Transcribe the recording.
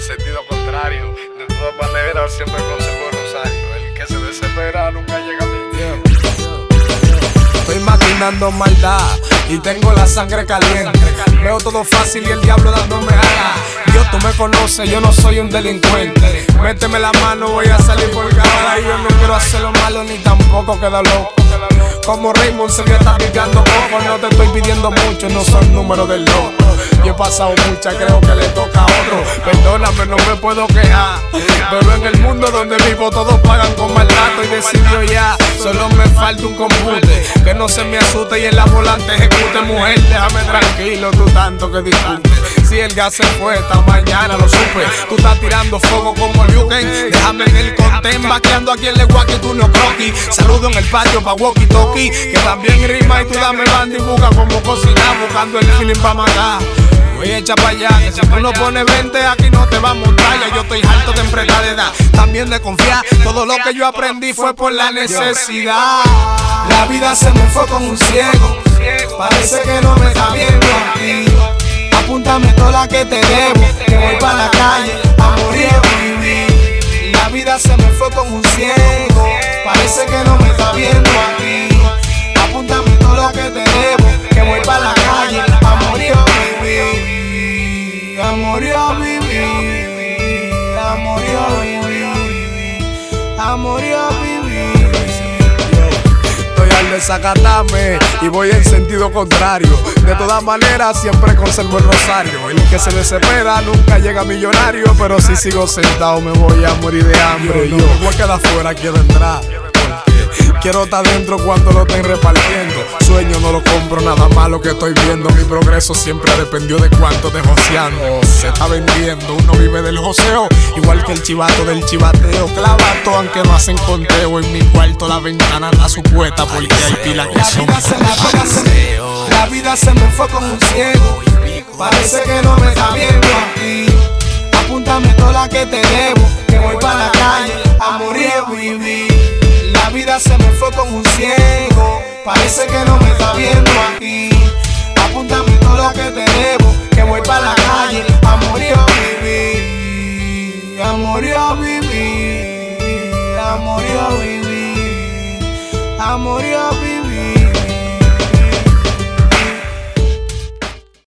en sentido contrario. De todas maneras, siempre conservo el rosario. El que se desespera nunca llega a mi Estoy maquinando maldad y tengo la sangre caliente. Veo todo fácil y el diablo dándome alas. Dios, tú me conoces, yo no soy un delincuente. Méteme la mano, voy a salir por cámara. Y yo no quiero hacer lo malo ni tampoco quedar loco. Como Raymond se me está picando poco. No te estoy pidiendo mucho, no son números del loco. Yo he pasado mucha, creo que le toca a. Perdóname, no me puedo quejar. Pero en el mundo donde vivo todos pagan con maltrato y decidió ya. Solo me falta un compute que no se me asuste y en la volante ejecute. Mujer, déjame tranquilo, tú tanto que discutes. Si el gas se fue, esta mañana lo supe. Tú estás tirando fuego como Luken. Déjame en el contén, vaqueando aquí en el y tú no croquis. Saludo en el patio pa' walkie talkie, que también rima y tú dame banda y busca como cocinar, buscando el feeling pa' matar. Voy echa pa' allá, si tú no pones 20 aquí no te va a yo estoy harto de empresa de edad, también de confiar. Todo lo que yo aprendí fue por la necesidad. La vida se me fue con un ciego, parece que no me está viendo aquí. Apúntame toda la que te debo, que voy para la calle A morir o vivir. Estoy al desacatarme y voy en sentido contrario. De todas maneras, siempre conservo el rosario. El que se desespera nunca llega millonario. Pero si sigo sentado, me voy a morir de hambre. Yo, no voy a quedar fuera, quiero entrar. Quiero estar dentro cuando lo estén repartiendo. Sueño no lo compro, nada más lo que estoy viendo. Mi progreso siempre dependió de cuánto de joseando se está vendiendo. Uno vive del joseo, igual que el chivato del chivateo. Clavato, aunque no hacen conteo. En mi cuarto la ventana está supuesta porque hay pilas que son. La vida se me fue con un ciego. Parece que no me está viendo aquí. Apúntame toda la que te debo, que voy para la calle a morir vivir. Se me fue con un ciego, parece que no me está viendo aquí. Apúntame todo lo que te debo, que voy para la calle a morir o vivir. A morir o vivir, a morir o vivir, a morir o vivir.